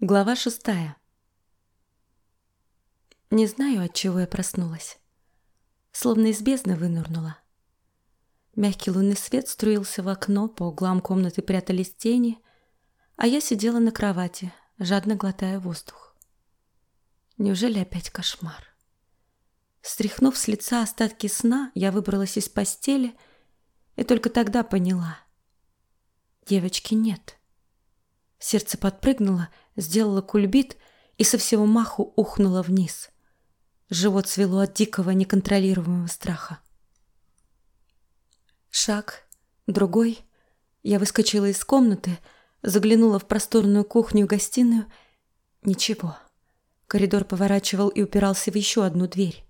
Глава шестая. Не знаю, от чего я проснулась. Словно из бездны вынырнула. Мягкий лунный свет струился в окно, по углам комнаты прятались тени, а я сидела на кровати, жадно глотая воздух. Неужели опять кошмар? Стряхнув с лица остатки сна, я выбралась из постели и только тогда поняла. Девочки нет. Сердце подпрыгнуло, сделало кульбит и со всего маху ухнуло вниз. Живот свело от дикого, неконтролируемого страха. Шаг, другой. Я выскочила из комнаты, заглянула в просторную кухню-гостиную. Ничего. Коридор поворачивал и упирался в еще одну дверь.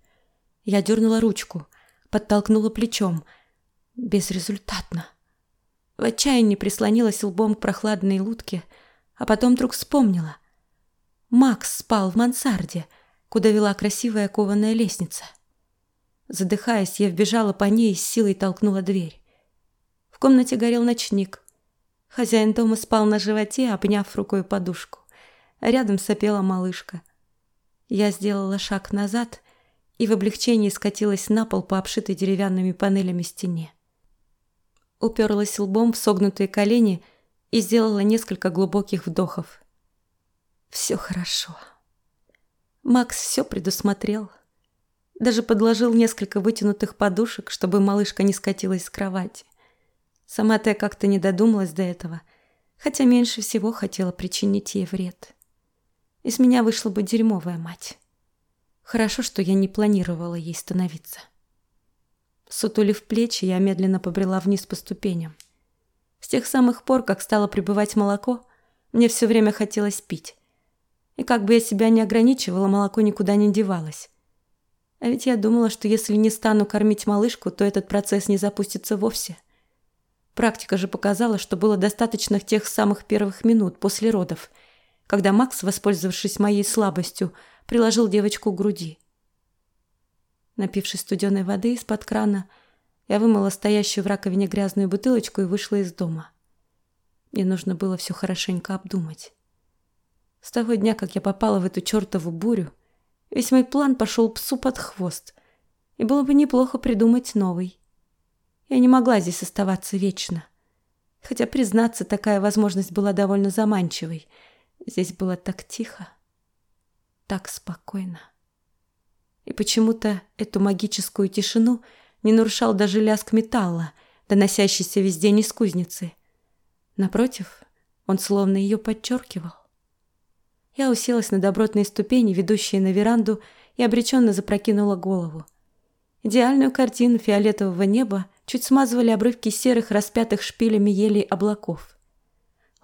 Я дернула ручку, подтолкнула плечом. Безрезультатно. В отчаянии прислонилась лбом к прохладной лутке, а потом вдруг вспомнила. Макс спал в мансарде, куда вела красивая кованая лестница. Задыхаясь, я вбежала по ней и с силой толкнула дверь. В комнате горел ночник. Хозяин дома спал на животе, обняв рукой подушку. Рядом сопела малышка. Я сделала шаг назад и в облегчении скатилась на пол по обшитой деревянными панелями стене уперлась лбом в согнутые колени и сделала несколько глубоких вдохов. Все хорошо. Макс все предусмотрел. Даже подложил несколько вытянутых подушек, чтобы малышка не скатилась с кровати. Сама-то как-то не додумалась до этого, хотя меньше всего хотела причинить ей вред. Из меня вышла бы дерьмовая мать. Хорошо, что я не планировала ей становиться. Сутулив плечи, я медленно побрела вниз по ступеням. С тех самых пор, как стало прибывать молоко, мне все время хотелось пить. И как бы я себя не ограничивала, молоко никуда не девалось. А ведь я думала, что если не стану кормить малышку, то этот процесс не запустится вовсе. Практика же показала, что было достаточно тех самых первых минут после родов, когда Макс, воспользовавшись моей слабостью, приложил девочку к груди. Напившись студеной воды из-под крана, я вымыла стоящую в раковине грязную бутылочку и вышла из дома. Мне нужно было все хорошенько обдумать. С того дня, как я попала в эту чертову бурю, весь мой план пошел псу под хвост, и было бы неплохо придумать новый. Я не могла здесь оставаться вечно. Хотя, признаться, такая возможность была довольно заманчивой. Здесь было так тихо, так спокойно. И почему-то эту магическую тишину не нарушал даже лязг металла, доносящийся весь день из кузницы. Напротив, он словно ее подчеркивал. Я уселась на добротные ступени, ведущие на веранду, и обреченно запрокинула голову. Идеальную картину фиолетового неба чуть смазывали обрывки серых, распятых шпилями елей облаков.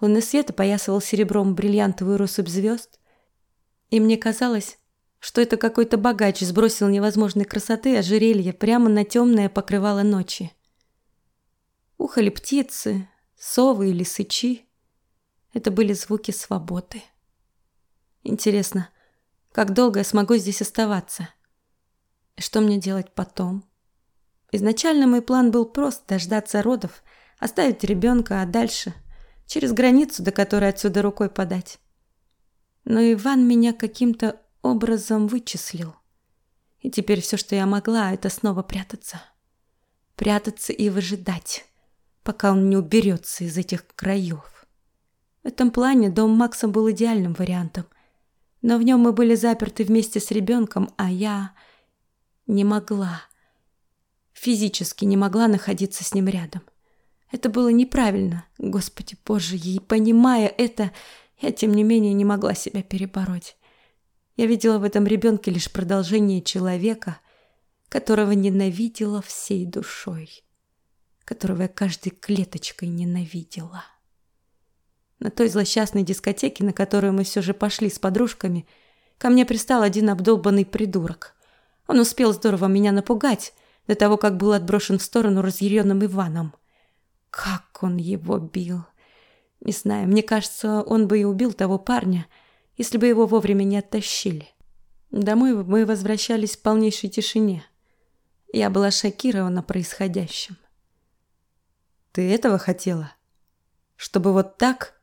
Лунный свет опоясывал серебром бриллиантовую россыпь звезд, и мне казалось, что это какой-то богач сбросил невозможной красоты ожерелье прямо на темное покрывало ночи. Ухали птицы, совы или сычи. Это были звуки свободы. Интересно, как долго я смогу здесь оставаться? Что мне делать потом? Изначально мой план был прост – дождаться родов, оставить ребенка, а дальше – через границу, до которой отсюда рукой подать. Но Иван меня каким-то образом вычислил. И теперь все, что я могла, это снова прятаться. Прятаться и выжидать, пока он не уберется из этих краев. В этом плане дом Макса был идеальным вариантом. Но в нем мы были заперты вместе с ребенком, а я не могла, физически не могла находиться с ним рядом. Это было неправильно, Господи Боже, и понимая это, я тем не менее не могла себя перебороть. Я видела в этом ребенке лишь продолжение человека, которого ненавидела всей душой, которого я каждой клеточкой ненавидела. На той злосчастной дискотеке, на которую мы все же пошли с подружками, ко мне пристал один обдолбанный придурок. Он успел здорово меня напугать до того, как был отброшен в сторону разъяренным Иваном. Как он его бил! Не знаю, мне кажется, он бы и убил того парня — если бы его вовремя не оттащили. Домой мы возвращались в полнейшей тишине. Я была шокирована происходящим. «Ты этого хотела? Чтобы вот так?»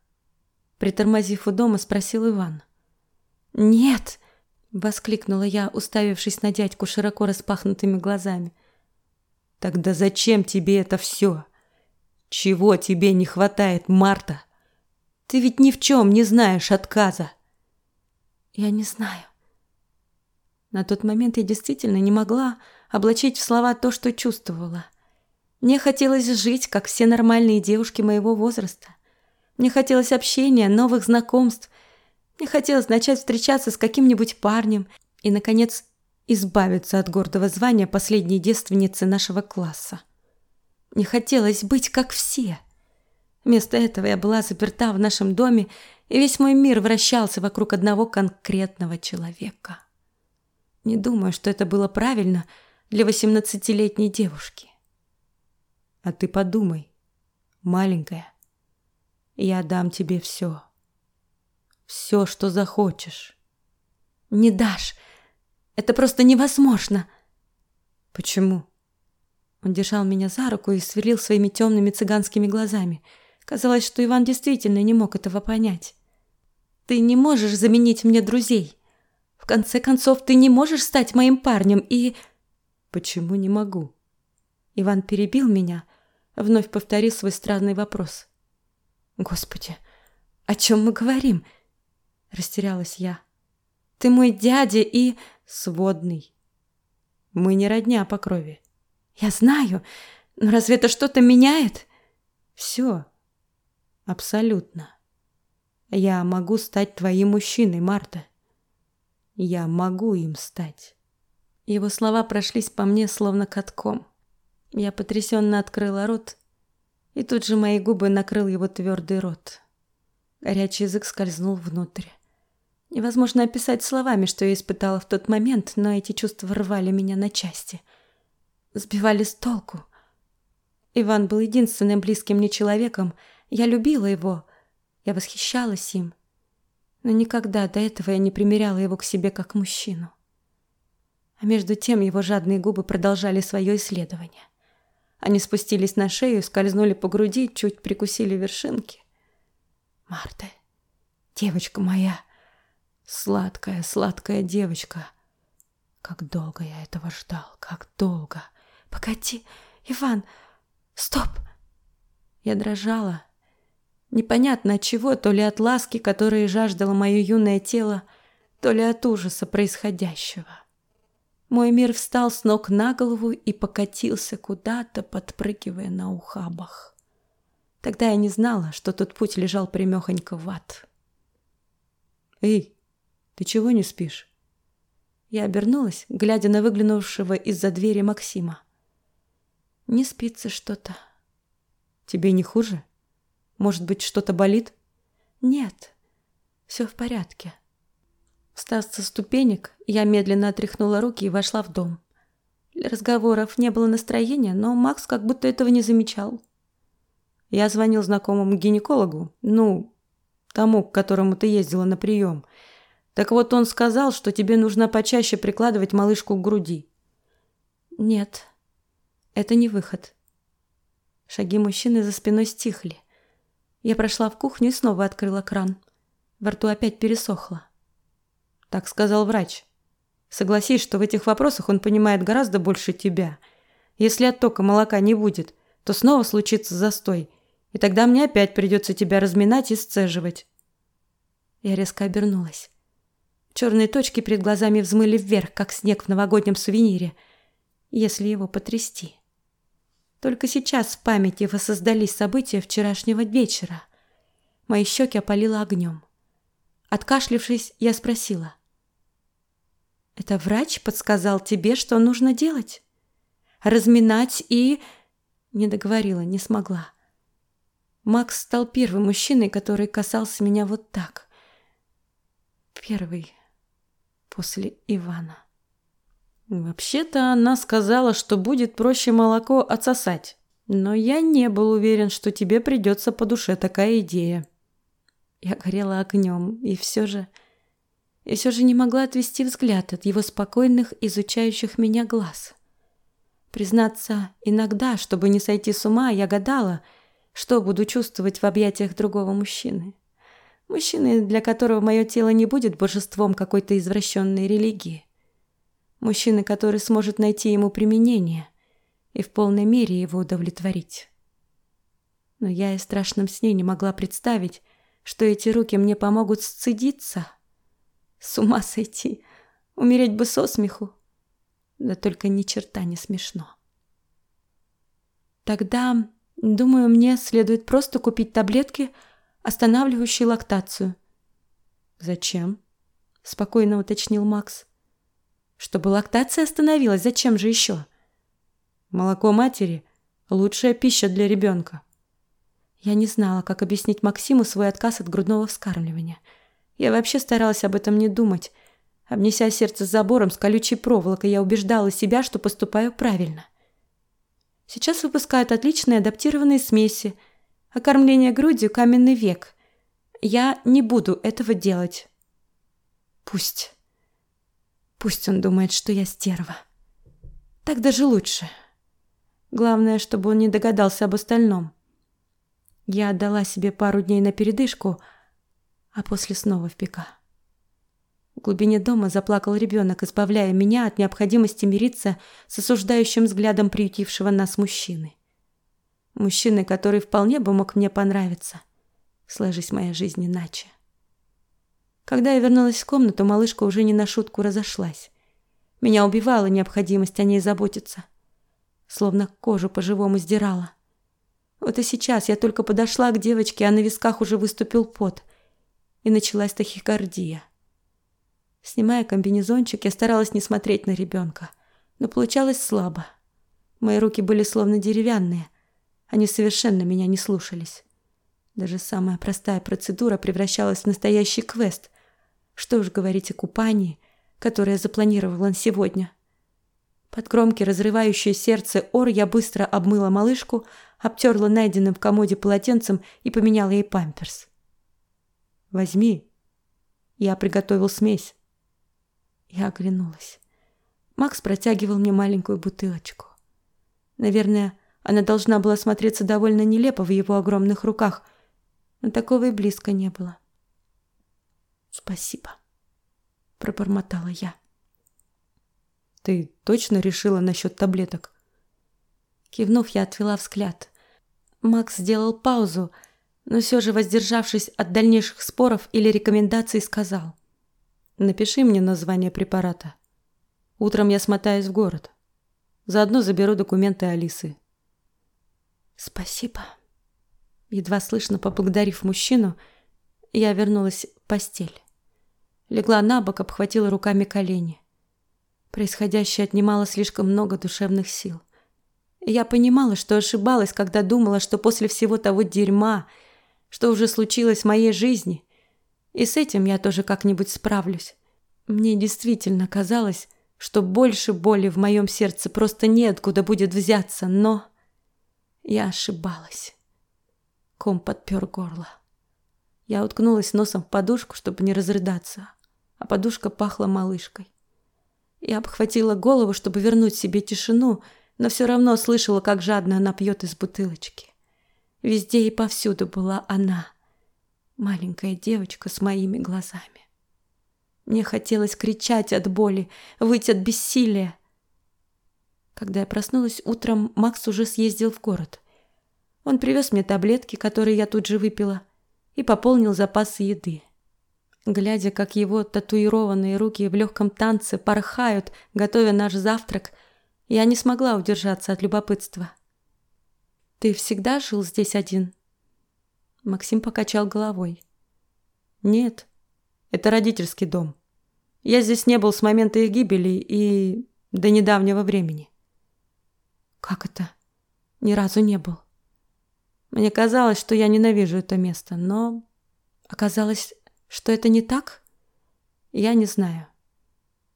Притормозив у дома, спросил Иван. «Нет!» — воскликнула я, уставившись на дядьку широко распахнутыми глазами. «Тогда зачем тебе это все? Чего тебе не хватает, Марта? Ты ведь ни в чем не знаешь отказа!» «Я не знаю». На тот момент я действительно не могла облачить в слова то, что чувствовала. Мне хотелось жить, как все нормальные девушки моего возраста. Мне хотелось общения, новых знакомств. Мне хотелось начать встречаться с каким-нибудь парнем и, наконец, избавиться от гордого звания последней девственницы нашего класса. Мне хотелось быть как все. Вместо этого я была заперта в нашем доме, и весь мой мир вращался вокруг одного конкретного человека. Не думаю, что это было правильно для восемнадцатилетней девушки. А ты подумай, маленькая. Я дам тебе все. Все, что захочешь. Не дашь. Это просто невозможно. Почему? Он держал меня за руку и сверлил своими темными цыганскими глазами. Казалось, что Иван действительно не мог этого понять. Ты не можешь заменить мне друзей. В конце концов, ты не можешь стать моим парнем и... Почему не могу? Иван перебил меня, вновь повторил свой странный вопрос. Господи, о чем мы говорим? Растерялась я. Ты мой дядя и сводный. Мы не родня по крови. Я знаю, но разве это что-то меняет? Все. Абсолютно. Я могу стать твоим мужчиной, Марта. Я могу им стать. Его слова прошлись по мне словно катком. Я потрясенно открыла рот, и тут же мои губы накрыл его твердый рот. Горячий язык скользнул внутрь. Невозможно описать словами, что я испытала в тот момент, но эти чувства рвали меня на части. Сбивали с толку. Иван был единственным близким мне человеком. Я любила его. Я восхищалась им. Но никогда до этого я не примеряла его к себе как мужчину. А между тем его жадные губы продолжали свое исследование. Они спустились на шею, скользнули по груди, чуть прикусили вершинки. Марта, девочка моя, сладкая, сладкая девочка. Как долго я этого ждал, как долго. Погоди, Иван, стоп. Я дрожала. Непонятно от чего, то ли от ласки, которой жаждало мое юное тело, то ли от ужаса происходящего. Мой мир встал с ног на голову и покатился куда-то, подпрыгивая на ухабах. Тогда я не знала, что тот путь лежал прямехонько в ад. «Эй, ты чего не спишь?» Я обернулась, глядя на выглянувшего из-за двери Максима. «Не спится что-то». «Тебе не хуже? Может быть, что-то болит?» «Нет, все в порядке». Встав со ступенек, я медленно отряхнула руки и вошла в дом. Для разговоров не было настроения, но Макс как будто этого не замечал. Я звонил знакомому гинекологу, ну, тому, к которому ты ездила на прием. Так вот он сказал, что тебе нужно почаще прикладывать малышку к груди. Нет, это не выход. Шаги мужчины за спиной стихли. Я прошла в кухню и снова открыла кран. Во рту опять пересохло. Так сказал врач. Согласись, что в этих вопросах он понимает гораздо больше тебя. Если оттока молока не будет, то снова случится застой, и тогда мне опять придется тебя разминать и сцеживать. Я резко обернулась. Черные точки перед глазами взмыли вверх, как снег в новогоднем сувенире, если его потрясти. Только сейчас в памяти воссоздались события вчерашнего вечера. Мои щеки опалило огнем. Откашлившись, я спросила: это врач подсказал тебе, что нужно делать? Разминать и... Не договорила, не смогла. Макс стал первым мужчиной, который касался меня вот так. Первый после Ивана. Вообще-то она сказала, что будет проще молоко отсосать. Но я не был уверен, что тебе придется по душе такая идея. Я горела огнем, и все же и все же не могла отвести взгляд от его спокойных, изучающих меня глаз. Признаться, иногда, чтобы не сойти с ума, я гадала, что буду чувствовать в объятиях другого мужчины. Мужчины, для которого мое тело не будет божеством какой-то извращенной религии. Мужчина, который сможет найти ему применение и в полной мере его удовлетворить. Но я и в страшном сне не могла представить, что эти руки мне помогут сцедиться. С ума сойти, умереть бы со смеху. Да только ни черта не смешно. Тогда, думаю, мне следует просто купить таблетки, останавливающие лактацию. Зачем? Спокойно уточнил Макс. Чтобы лактация остановилась, зачем же еще? Молоко матери – лучшая пища для ребенка. Я не знала, как объяснить Максиму свой отказ от грудного вскармливания. Я вообще старалась об этом не думать. Обнеся сердце забором с колючей проволокой, я убеждала себя, что поступаю правильно. Сейчас выпускают отличные адаптированные смеси. А грудью – каменный век. Я не буду этого делать. Пусть. Пусть он думает, что я стерва. Так даже лучше. Главное, чтобы он не догадался об остальном. Я отдала себе пару дней на передышку, а после снова в пека. В глубине дома заплакал ребенок, избавляя меня от необходимости мириться с осуждающим взглядом приютившего нас мужчины. Мужчины, который вполне бы мог мне понравиться, сложись моя жизнь иначе. Когда я вернулась в комнату, малышка уже не на шутку разошлась. Меня убивала необходимость о ней заботиться. Словно кожу по-живому сдирала. Вот и сейчас я только подошла к девочке, а на висках уже выступил пот. И началась тахикардия. Снимая комбинезончик, я старалась не смотреть на ребенка. Но получалось слабо. Мои руки были словно деревянные. Они совершенно меня не слушались. Даже самая простая процедура превращалась в настоящий квест. Что уж говорить о купании, которое я запланировала на сегодня. Под громкий разрывающее сердце ор я быстро обмыла малышку, обтерла найденным в комоде полотенцем и поменяла ей памперс. «Возьми». Я приготовил смесь. Я оглянулась. Макс протягивал мне маленькую бутылочку. Наверное, она должна была смотреться довольно нелепо в его огромных руках, но такого и близко не было. «Спасибо», — пробормотала я. «Ты точно решила насчет таблеток?» Кивнув, я отвела взгляд. Макс сделал паузу, но все же, воздержавшись от дальнейших споров или рекомендаций, сказал. «Напиши мне название препарата. Утром я смотаюсь в город. Заодно заберу документы Алисы». «Спасибо». Едва слышно поблагодарив мужчину, я вернулась в постель. Легла на бок, обхватила руками колени. Происходящее отнимало слишком много душевных сил. Я понимала, что ошибалась, когда думала, что после всего того дерьма, что уже случилось в моей жизни, и с этим я тоже как-нибудь справлюсь. Мне действительно казалось, что больше боли в моем сердце просто неоткуда будет взяться, но я ошибалась. Ком подпер горло. Я уткнулась носом в подушку, чтобы не разрыдаться, а подушка пахла малышкой. Я обхватила голову, чтобы вернуть себе тишину, но все равно слышала, как жадно она пьет из бутылочки. Везде и повсюду была она, маленькая девочка с моими глазами. Мне хотелось кричать от боли, выйти от бессилия. Когда я проснулась утром, Макс уже съездил в город. Он привез мне таблетки, которые я тут же выпила, и пополнил запасы еды. Глядя, как его татуированные руки в легком танце порхают, готовя наш завтрак, я не смогла удержаться от любопытства. «Ты всегда жил здесь один?» Максим покачал головой. «Нет, это родительский дом. Я здесь не был с момента их гибели и до недавнего времени». «Как это? Ни разу не был?» Мне казалось, что я ненавижу это место, но оказалось, что это не так. Я не знаю.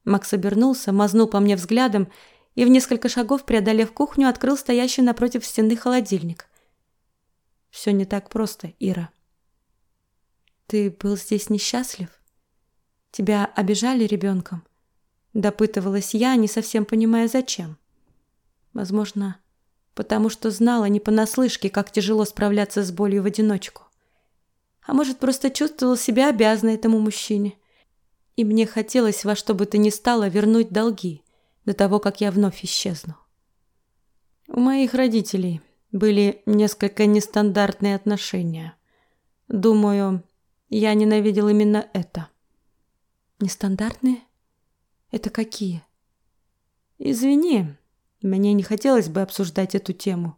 Макс обернулся, мазнул по мне взглядом и в несколько шагов, преодолев кухню, открыл стоящий напротив стены холодильник. Все не так просто, Ира. Ты был здесь несчастлив? Тебя обижали ребенком? Допытывалась я, не совсем понимая, зачем. Возможно, потому что знала не понаслышке, как тяжело справляться с болью в одиночку. А может, просто чувствовал себя обязанной этому мужчине. И мне хотелось во что бы то ни стало вернуть долги до того, как я вновь исчезну. У моих родителей были несколько нестандартные отношения. Думаю, я ненавидел именно это. Нестандартные? Это какие? Извини, мне не хотелось бы обсуждать эту тему.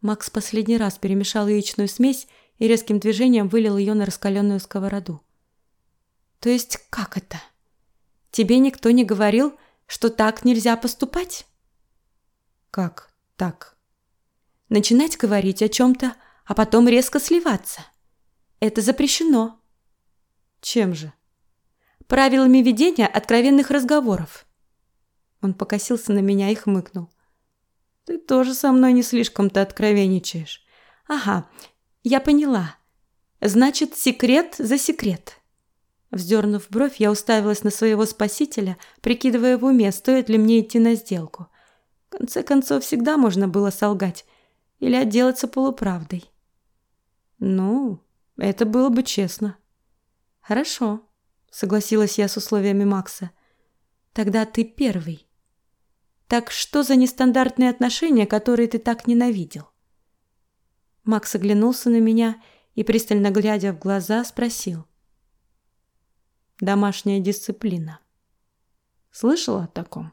Макс последний раз перемешал яичную смесь и резким движением вылил ее на раскаленную сковороду. То есть как это? Тебе никто не говорил, что так нельзя поступать? Как так? Начинать говорить о чем-то, а потом резко сливаться. Это запрещено. Чем же? Правилами ведения откровенных разговоров. Он покосился на меня и хмыкнул. Ты тоже со мной не слишком-то откровенничаешь. Ага, я поняла. Значит, секрет за секрет. Вздернув бровь, я уставилась на своего спасителя, прикидывая в уме, стоит ли мне идти на сделку. В конце концов, всегда можно было солгать или отделаться полуправдой. Ну, это было бы честно. Хорошо, согласилась я с условиями Макса. Тогда ты первый. Так что за нестандартные отношения, которые ты так ненавидел? Макс оглянулся на меня и, пристально глядя в глаза, спросил. Домашняя дисциплина. Слышала о таком?